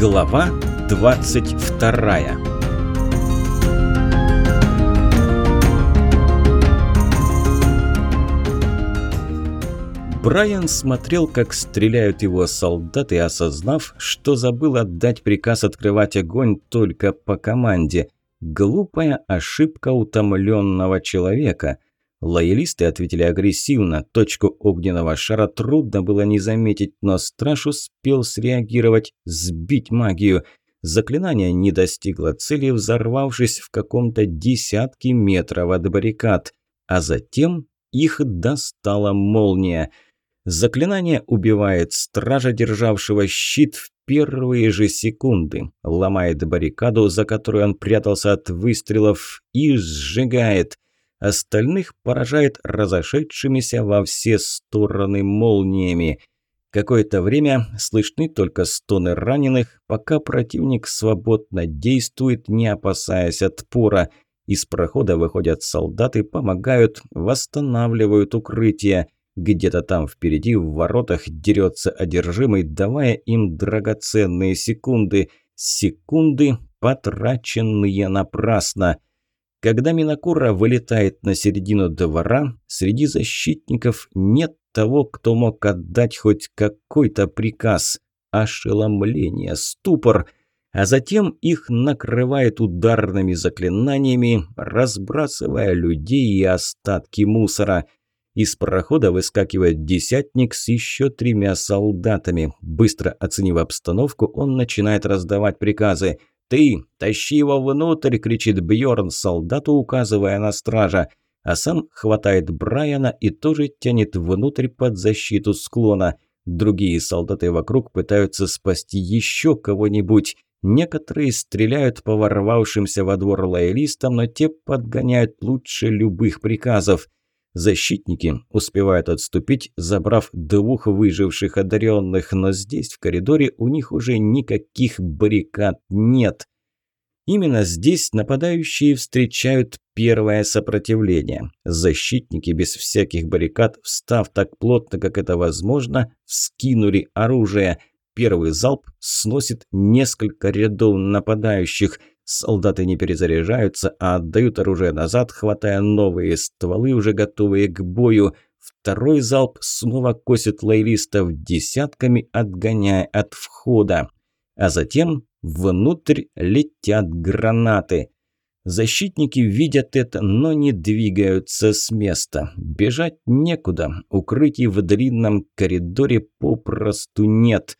Глава 22 Брайан смотрел, как стреляют его солдаты, осознав, что забыл отдать приказ открывать огонь только по команде. Глупая ошибка утомленного человека – Лоялисты ответили агрессивно. Точку огненного шара трудно было не заметить, но страж успел среагировать, сбить магию. Заклинание не достигло цели, взорвавшись в каком-то десятке метров от баррикад. А затем их достала молния. Заклинание убивает стража, державшего щит в первые же секунды, ломает баррикаду, за которой он прятался от выстрелов, и сжигает – остальных поражает разошедшимися во все стороны молниями. Какое-то время слышны только стоны раненых, пока противник свободно действует, не опасаясь отпора. Из прохода выходят солдаты, помогают, восстанавливают укрытие. Где-то там впереди в воротах дерется одержимый, давая им драгоценные секунды. Секунды, потраченные напрасно. Когда Минакура вылетает на середину двора, среди защитников нет того, кто мог отдать хоть какой-то приказ. Ошеломление, ступор. А затем их накрывает ударными заклинаниями, разбрасывая людей и остатки мусора. Из прохода выскакивает десятник с еще тремя солдатами. Быстро оценив обстановку, он начинает раздавать приказы – «Ты! Тащи его внутрь!» – кричит Бьорн солдату, указывая на стража. А сам хватает Брайана и тоже тянет внутрь под защиту склона. Другие солдаты вокруг пытаются спасти еще кого-нибудь. Некоторые стреляют по ворвавшимся во двор лоялистам, но те подгоняют лучше любых приказов. Защитники успевают отступить, забрав двух выживших одаренных, но здесь, в коридоре, у них уже никаких баррикад нет. Именно здесь нападающие встречают первое сопротивление. Защитники без всяких баррикад, встав так плотно, как это возможно, вскинули оружие. Первый залп сносит несколько рядов нападающих. Солдаты не перезаряжаются, а отдают оружие назад, хватая новые стволы, уже готовые к бою. Второй залп снова косит лоялистов десятками, отгоняя от входа. А затем внутрь летят гранаты. Защитники видят это, но не двигаются с места. Бежать некуда, укрытий в длинном коридоре попросту нет.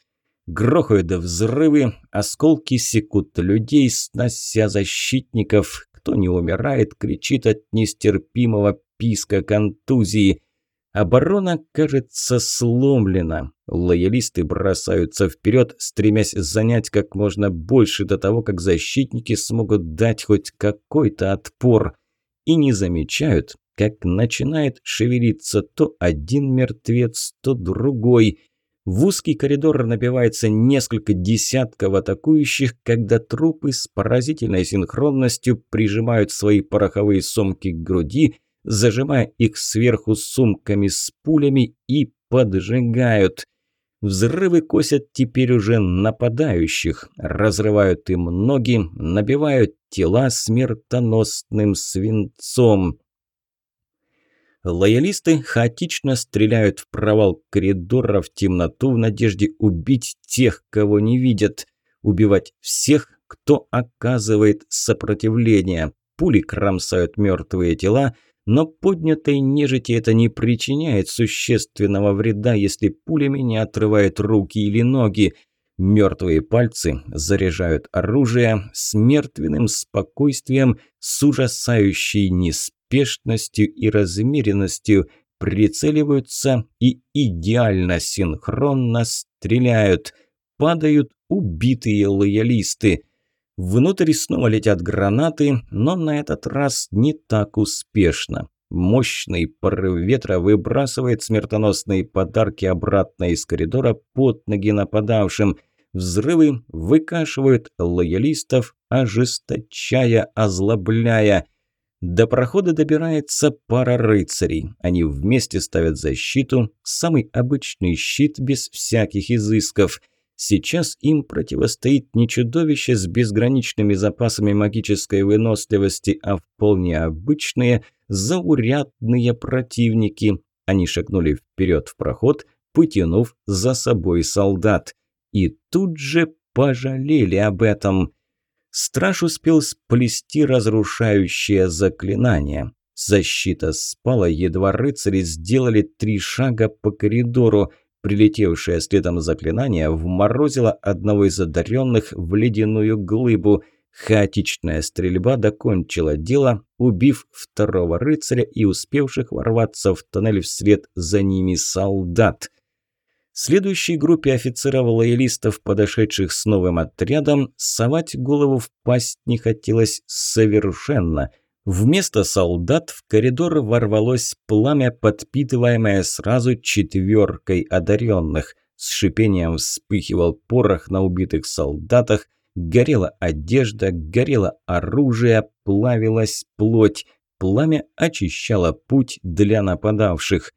Грохают взрывы, осколки секут людей, снося защитников. Кто не умирает, кричит от нестерпимого писка контузии. Оборона, кажется, сломлена. Лоялисты бросаются вперед, стремясь занять как можно больше до того, как защитники смогут дать хоть какой-то отпор. И не замечают, как начинает шевелиться то один мертвец, то другой – в узкий коридор набивается несколько десятков атакующих, когда трупы с поразительной синхронностью прижимают свои пороховые сумки к груди, зажимая их сверху сумками с пулями и поджигают. Взрывы косят теперь уже нападающих, разрывают им ноги, набивают тела смертоносным свинцом. Лоялисты хаотично стреляют в провал коридора в темноту в надежде убить тех, кого не видят. Убивать всех, кто оказывает сопротивление. Пули кромсают мертвые тела, но поднятой нежити это не причиняет существенного вреда, если пулями не отрывают руки или ноги. Мертвые пальцы заряжают оружие с мертвенным спокойствием, с ужасающей неспешностью спешностью и размеренностью прицеливаются и идеально синхронно стреляют. Падают убитые лоялисты. Внутрь снова летят гранаты, но на этот раз не так успешно. Мощный порыв ветра выбрасывает смертоносные подарки обратно из коридора под ноги нападавшим. Взрывы выкашивают лоялистов, ожесточая, озлобляя – до прохода добирается пара рыцарей. Они вместе ставят защиту, самый обычный щит без всяких изысков. Сейчас им противостоит не чудовище с безграничными запасами магической выносливости, а вполне обычные, заурядные противники. Они шагнули вперед в проход, потянув за собой солдат. И тут же пожалели об этом. Страж успел сплести разрушающее заклинание. Защита спала, едва рыцари сделали три шага по коридору. Прилетевшее следом заклинание вморозило одного из одаренных в ледяную глыбу. Хаотичная стрельба докончила дело, убив второго рыцаря и успевших ворваться в тоннель вслед за ними солдат. Следующей группе офицеров-лоялистов, подошедших с новым отрядом, совать голову в пасть не хотелось совершенно – Вместо солдат в коридор ворвалось пламя, подпитываемое сразу четверкой одаренных. С шипением вспыхивал порох на убитых солдатах, горела одежда, горело оружие, плавилась плоть. Пламя очищало путь для нападавших.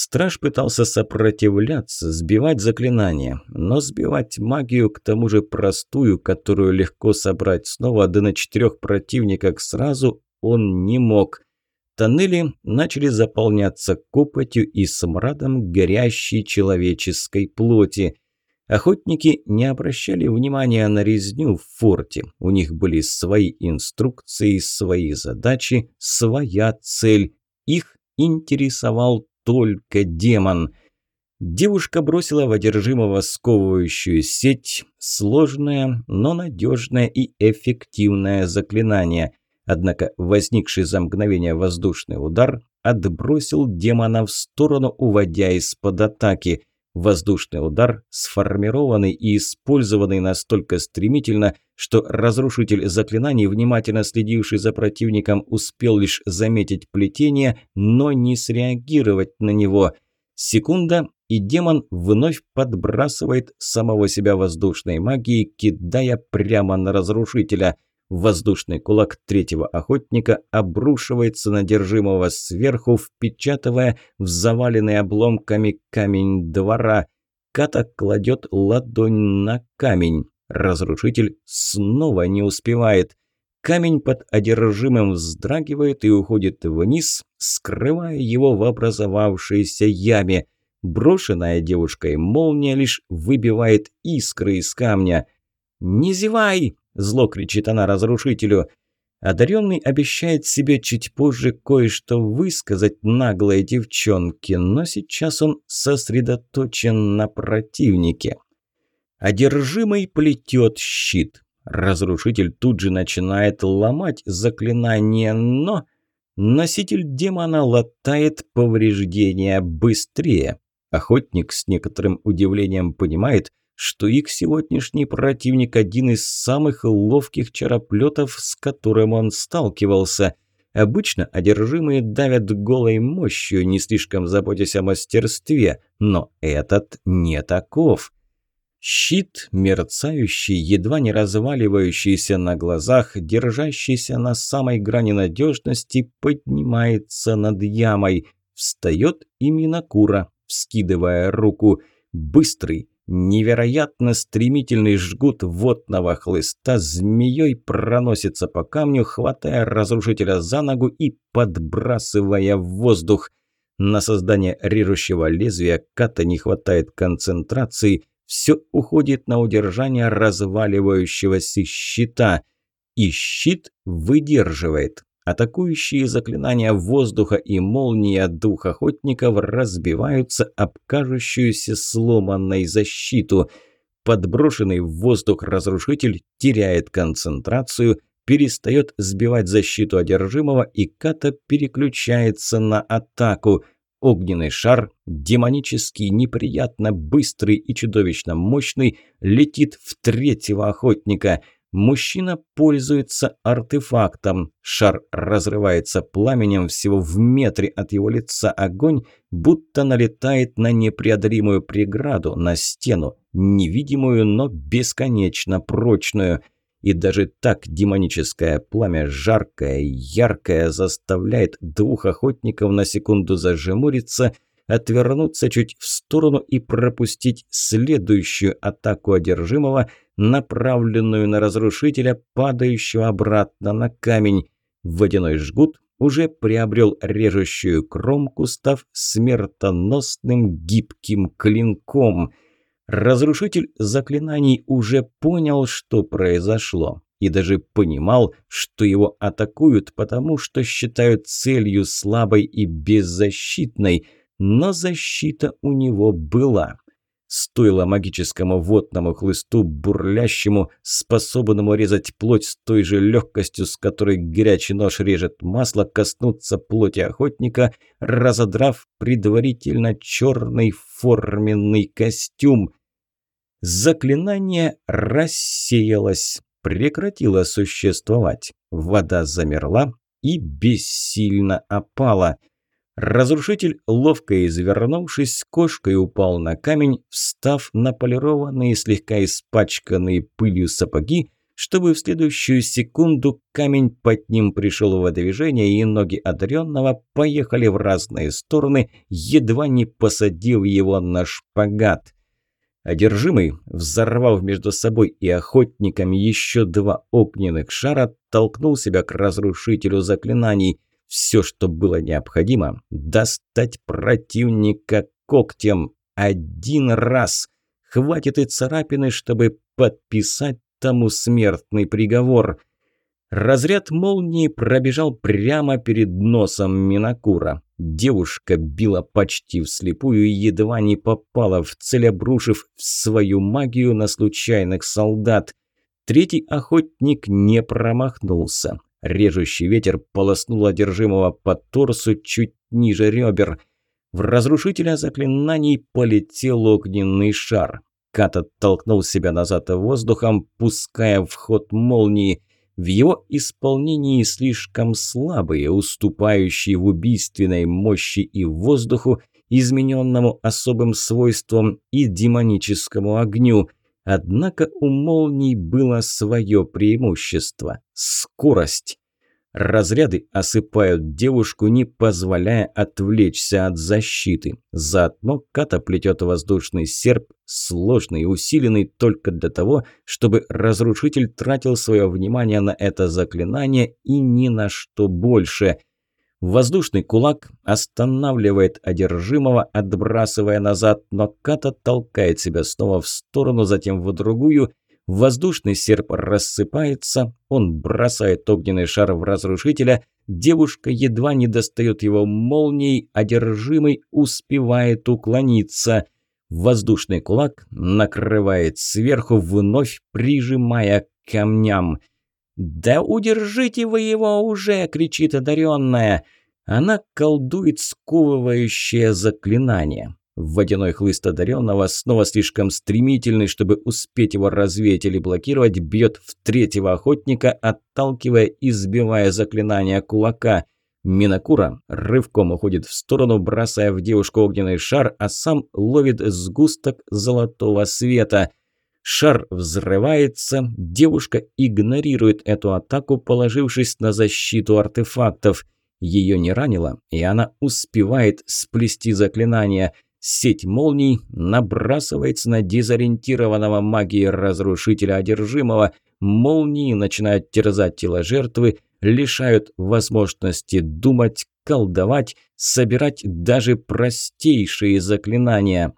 Страж пытался сопротивляться, сбивать заклинания, но сбивать магию, к тому же простую, которую легко собрать снова, да на четырех противниках сразу, он не мог. Тоннели начали заполняться копотью и смрадом горящей человеческой плоти. Охотники не обращали внимания на резню в форте. У них были свои инструкции, свои задачи, своя цель. Их интересовал только демон. Девушка бросила в одержимого сковывающую сеть сложное, но надежное и эффективное заклинание. Однако возникший за мгновение воздушный удар отбросил демона в сторону, уводя из-под атаки. Воздушный удар, сформированный и использованный настолько стремительно, что разрушитель заклинаний, внимательно следивший за противником, успел лишь заметить плетение, но не среагировать на него. Секунда, и демон вновь подбрасывает самого себя воздушной магией, кидая прямо на разрушителя – Воздушный кулак третьего охотника обрушивается на держимого сверху, впечатывая в заваленный обломками камень двора. Ката кладет ладонь на камень. Разрушитель снова не успевает. Камень под одержимым вздрагивает и уходит вниз, скрывая его в образовавшейся яме. Брошенная девушкой молния лишь выбивает искры из камня. «Не зевай!» Зло кричит она разрушителю. Одаренный обещает себе чуть позже кое-что высказать наглой девчонке, но сейчас он сосредоточен на противнике. Одержимый плетет щит. Разрушитель тут же начинает ломать заклинание, но... Носитель демона латает повреждения быстрее. Охотник с некоторым удивлением понимает, что их сегодняшний противник один из самых ловких чароплетов, с которым он сталкивался. Обычно одержимые давят голой мощью, не слишком заботясь о мастерстве, но этот не таков. Щит, мерцающий, едва не разваливающийся на глазах, держащийся на самой грани надежности, поднимается над ямой. Встает и Минакура, вскидывая руку. Быстрый, Невероятно стремительный жгут водного хлыста змеей проносится по камню, хватая разрушителя за ногу и подбрасывая в воздух. На создание режущего лезвия ката не хватает концентрации, все уходит на удержание разваливающегося щита. И щит выдерживает. Атакующие заклинания воздуха и молнии дух охотников разбиваются об кажущуюся сломанной защиту. Подброшенный в воздух разрушитель теряет концентрацию, перестает сбивать защиту одержимого и ката переключается на атаку. Огненный шар, демонический, неприятно быстрый и чудовищно мощный, летит в третьего охотника – Мужчина пользуется артефактом. Шар разрывается пламенем всего в метре от его лица. Огонь будто налетает на непреодолимую преграду, на стену, невидимую, но бесконечно прочную. И даже так демоническое пламя, жаркое, яркое, заставляет двух охотников на секунду зажмуриться, отвернуться чуть в сторону и пропустить следующую атаку одержимого, направленную на разрушителя, падающего обратно на камень. Водяной жгут уже приобрел режущую кромку, став смертоносным гибким клинком. Разрушитель заклинаний уже понял, что произошло, и даже понимал, что его атакуют, потому что считают целью слабой и беззащитной, но защита у него была. Стоило магическому водному хлысту, бурлящему, способному резать плоть с той же легкостью, с которой горячий нож режет масло, коснуться плоти охотника, разодрав предварительно черный форменный костюм. Заклинание рассеялось, прекратило существовать. Вода замерла и бессильно опала – Разрушитель, ловко извернувшись, кошкой упал на камень, встав на полированные, слегка испачканные пылью сапоги, чтобы в следующую секунду камень под ним пришел в движение, и ноги одаренного поехали в разные стороны, едва не посадив его на шпагат. Одержимый, взорвав между собой и охотниками еще два огненных шара, толкнул себя к разрушителю заклинаний – все, что было необходимо – достать противника когтем один раз. Хватит и царапины, чтобы подписать тому смертный приговор. Разряд молнии пробежал прямо перед носом Минакура. Девушка била почти вслепую и едва не попала в цель, обрушив свою магию на случайных солдат. Третий охотник не промахнулся. Режущий ветер полоснул одержимого по торсу чуть ниже ребер. В разрушителя заклинаний полетел огненный шар. Кат оттолкнул себя назад воздухом, пуская в ход молнии. В его исполнении слишком слабые, уступающие в убийственной мощи и воздуху, измененному особым свойством и демоническому огню – Однако у молний было свое преимущество – скорость. Разряды осыпают девушку, не позволяя отвлечься от защиты. Заодно Ката плетет воздушный серп, сложный и усиленный только для того, чтобы разрушитель тратил свое внимание на это заклинание и ни на что больше – Воздушный кулак останавливает одержимого, отбрасывая назад, но Ката толкает себя снова в сторону, затем в другую. Воздушный серп рассыпается, он бросает огненный шар в разрушителя, девушка едва не достает его молнией, одержимый успевает уклониться. Воздушный кулак накрывает сверху, вновь прижимая к камням – «Да удержите вы его уже!» – кричит одаренная. Она колдует сковывающее заклинание. Водяной хлыст одаренного, снова слишком стремительный, чтобы успеть его развеять или блокировать, бьет в третьего охотника, отталкивая и сбивая заклинание кулака. Минакура рывком уходит в сторону, бросая в девушку огненный шар, а сам ловит сгусток золотого света. Шар взрывается, девушка игнорирует эту атаку, положившись на защиту артефактов. Ее не ранило, и она успевает сплести заклинание. Сеть молний набрасывается на дезориентированного магией разрушителя одержимого. Молнии начинают терзать тело жертвы, лишают возможности думать, колдовать, собирать даже простейшие заклинания.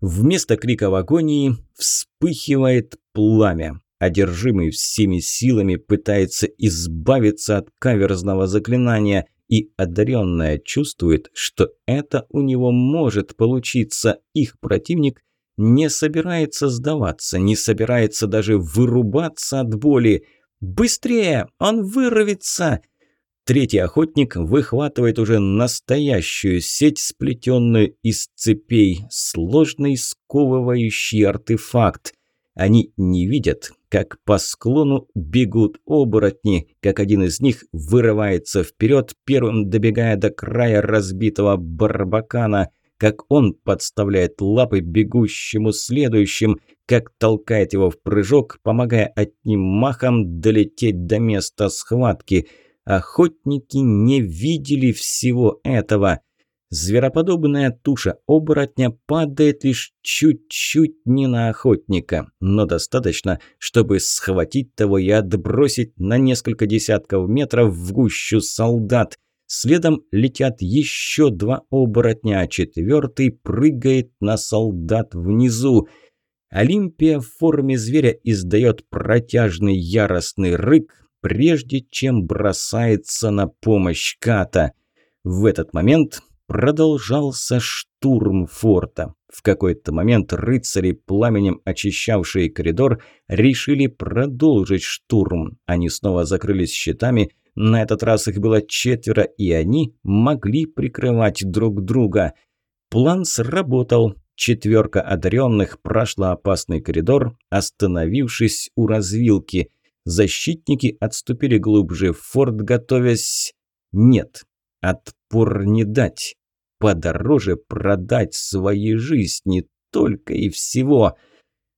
Вместо крика в агонии вспыхивает пламя. Одержимый всеми силами пытается избавиться от каверзного заклинания, и одаренная чувствует, что это у него может получиться. Их противник не собирается сдаваться, не собирается даже вырубаться от боли. «Быстрее! Он вырвется!» Третий охотник выхватывает уже настоящую сеть, сплетенную из цепей, сложный сковывающий артефакт. Они не видят, как по склону бегут оборотни, как один из них вырывается вперед, первым добегая до края разбитого барбакана, как он подставляет лапы бегущему следующим, как толкает его в прыжок, помогая одним махом долететь до места схватки – Охотники не видели всего этого. Звероподобная туша оборотня падает лишь чуть-чуть не на охотника, но достаточно, чтобы схватить того и отбросить на несколько десятков метров в гущу солдат. Следом летят еще два оборотня, а четвертый прыгает на солдат внизу. Олимпия в форме зверя издает протяжный яростный рык, прежде чем бросается на помощь Ката. В этот момент продолжался штурм форта. В какой-то момент рыцари, пламенем очищавшие коридор, решили продолжить штурм. Они снова закрылись щитами, на этот раз их было четверо, и они могли прикрывать друг друга. План сработал. Четверка одаренных прошла опасный коридор, остановившись у развилки. Защитники отступили глубже в форт, готовясь... Нет, отпор не дать. Подороже продать свои жизни, только и всего.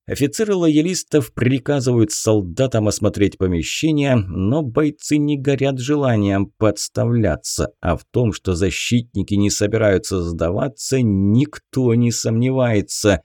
Офицеры лоялистов приказывают солдатам осмотреть помещение, но бойцы не горят желанием подставляться, а в том, что защитники не собираются сдаваться, никто не сомневается.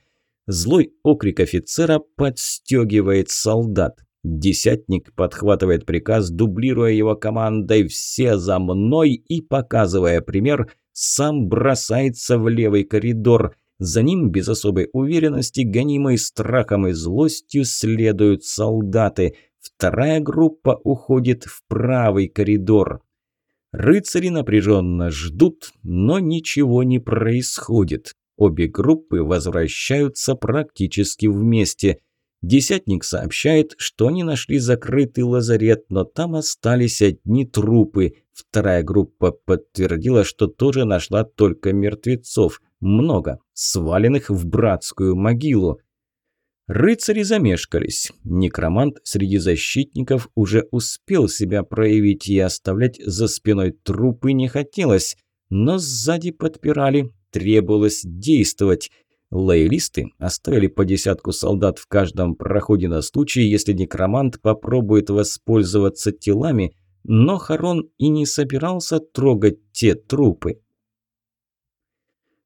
Злой окрик офицера подстегивает солдат. Десятник подхватывает приказ, дублируя его командой «Все за мной» и, показывая пример, сам бросается в левый коридор – за ним без особой уверенности, гонимой страхом и злостью, следуют солдаты. Вторая группа уходит в правый коридор. Рыцари напряженно ждут, но ничего не происходит. Обе группы возвращаются практически вместе. Десятник сообщает, что они нашли закрытый лазарет, но там остались одни трупы. Вторая группа подтвердила, что тоже нашла только мертвецов. Много, сваленных в братскую могилу. Рыцари замешкались. Некромант среди защитников уже успел себя проявить и оставлять за спиной трупы не хотелось, но сзади подпирали, требовалось действовать. Лоялисты оставили по десятку солдат в каждом проходе на случай, если некромант попробует воспользоваться телами, но Харон и не собирался трогать те трупы.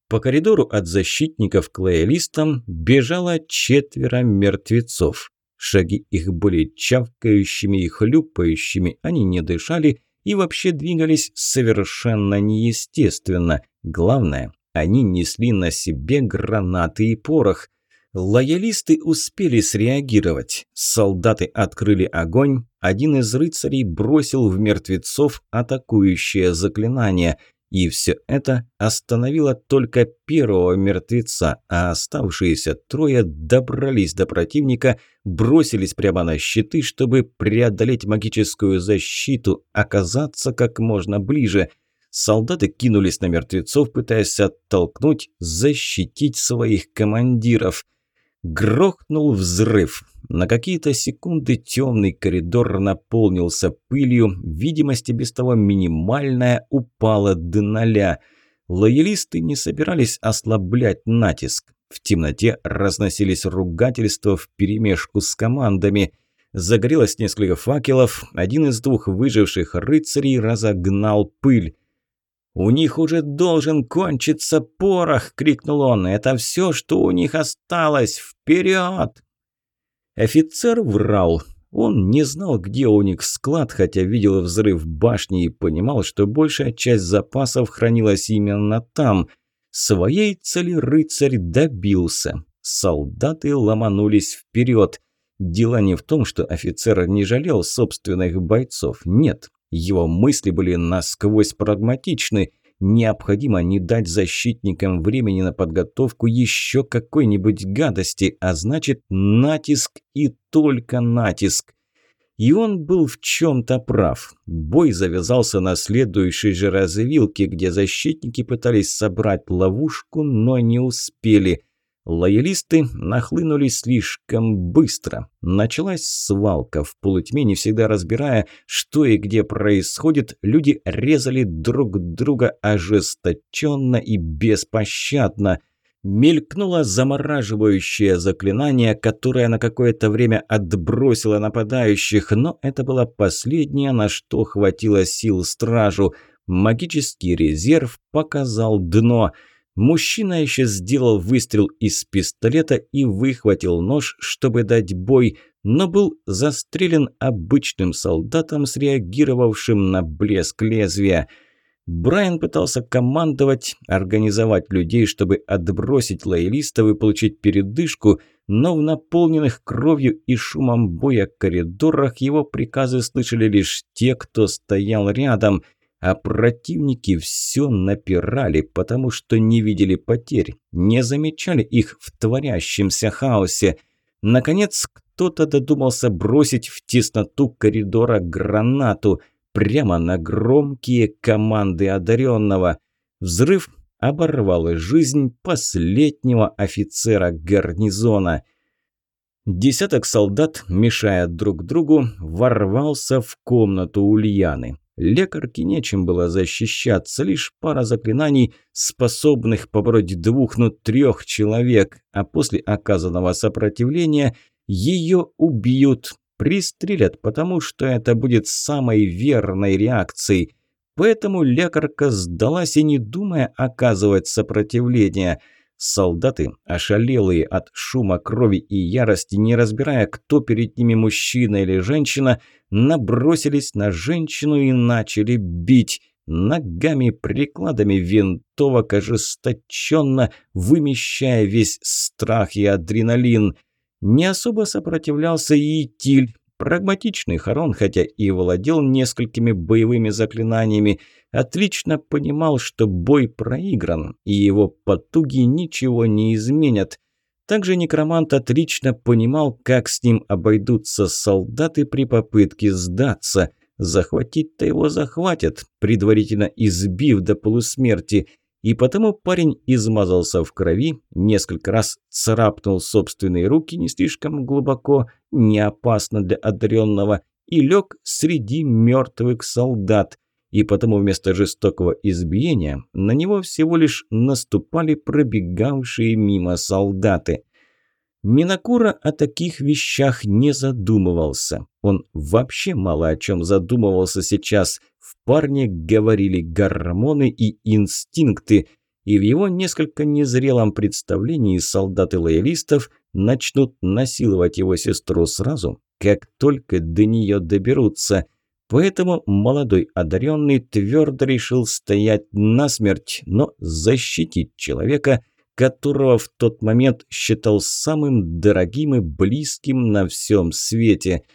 По коридору от защитников к лоялистам бежало четверо мертвецов. Шаги их были чавкающими и хлюпающими, они не дышали и вообще двигались совершенно неестественно. Главное, они несли на себе гранаты и порох. Лоялисты успели среагировать. Солдаты открыли огонь. Один из рыцарей бросил в мертвецов атакующее заклинание. И все это остановило только первого мертвеца, а оставшиеся трое добрались до противника, бросились прямо на щиты, чтобы преодолеть магическую защиту, оказаться как можно ближе. Солдаты кинулись на мертвецов, пытаясь оттолкнуть, защитить своих командиров. Грохнул взрыв. На какие-то секунды темный коридор наполнился пылью, видимость без того минимальная упала до ноля. Лоялисты не собирались ослаблять натиск. В темноте разносились ругательства вперемешку с командами. Загорелось несколько факелов, один из двух выживших рыцарей разогнал пыль. «У них уже должен кончиться порох!» – крикнул он. «Это все, что у них осталось! Вперед!» Офицер врал. Он не знал, где у них склад, хотя видел взрыв башни и понимал, что большая часть запасов хранилась именно там. Своей цели рыцарь добился. Солдаты ломанулись вперед. Дело не в том, что офицер не жалел собственных бойцов. Нет, его мысли были насквозь прагматичны. Необходимо не дать защитникам времени на подготовку еще какой-нибудь гадости, а значит натиск и только натиск. И он был в чем-то прав. Бой завязался на следующей же развилке, где защитники пытались собрать ловушку, но не успели – Лоялисты нахлынули слишком быстро. Началась свалка. В полутьме, не всегда разбирая, что и где происходит, люди резали друг друга ожесточенно и беспощадно. Мелькнуло замораживающее заклинание, которое на какое-то время отбросило нападающих, но это было последнее, на что хватило сил стражу. Магический резерв показал дно. Мужчина еще сделал выстрел из пистолета и выхватил нож, чтобы дать бой, но был застрелен обычным солдатом, среагировавшим на блеск лезвия. Брайан пытался командовать, организовать людей, чтобы отбросить лоялистов и получить передышку, но в наполненных кровью и шумом боя коридорах его приказы слышали лишь те, кто стоял рядом, а противники все напирали, потому что не видели потерь, не замечали их в творящемся хаосе. Наконец, кто-то додумался бросить в тесноту коридора гранату прямо на громкие команды одаренного. Взрыв оборвал жизнь последнего офицера гарнизона. Десяток солдат, мешая друг другу, ворвался в комнату Ульяны. Лекарке нечем было защищаться, лишь пара заклинаний, способных побороть двух, ну трех человек, а после оказанного сопротивления ее убьют, пристрелят, потому что это будет самой верной реакцией. Поэтому лекарка сдалась и не думая оказывать сопротивление – Солдаты, ошалелые от шума крови и ярости, не разбирая, кто перед ними мужчина или женщина, набросились на женщину и начали бить. Ногами, прикладами винтовок ожесточенно, вымещая весь страх и адреналин. Не особо сопротивлялся и Тиль, Прагматичный Харон, хотя и владел несколькими боевыми заклинаниями, отлично понимал, что бой проигран, и его потуги ничего не изменят. Также некромант отлично понимал, как с ним обойдутся солдаты при попытке сдаться. Захватить-то его захватят, предварительно избив до полусмерти – и потому парень измазался в крови, несколько раз царапнул собственные руки не слишком глубоко, не опасно для одаренного, и лег среди мертвых солдат. И потому вместо жестокого избиения на него всего лишь наступали пробегавшие мимо солдаты. Минакура о таких вещах не задумывался. Он вообще мало о чем задумывался сейчас – парне говорили гормоны и инстинкты, и в его несколько незрелом представлении солдаты лоялистов начнут насиловать его сестру сразу, как только до нее доберутся. Поэтому молодой одаренный твердо решил стоять насмерть, но защитить человека, которого в тот момент считал самым дорогим и близким на всем свете –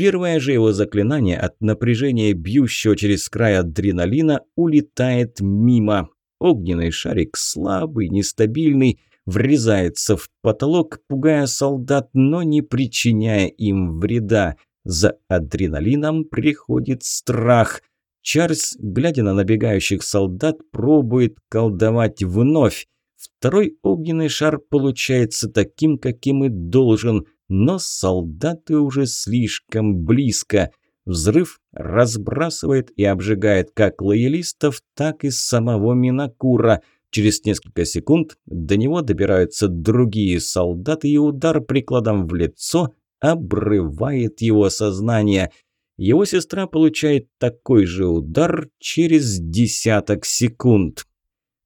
Первое же его заклинание от напряжения бьющего через край адреналина улетает мимо. Огненный шарик слабый, нестабильный, врезается в потолок, пугая солдат, но не причиняя им вреда. За адреналином приходит страх. Чарльз, глядя на набегающих солдат, пробует колдовать вновь. Второй огненный шар получается таким, каким и должен – но солдаты уже слишком близко. Взрыв разбрасывает и обжигает как лоялистов, так и самого Минакура. Через несколько секунд до него добираются другие солдаты, и удар прикладом в лицо обрывает его сознание. Его сестра получает такой же удар через десяток секунд.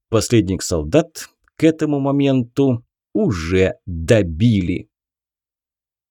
Последних солдат к этому моменту уже добили.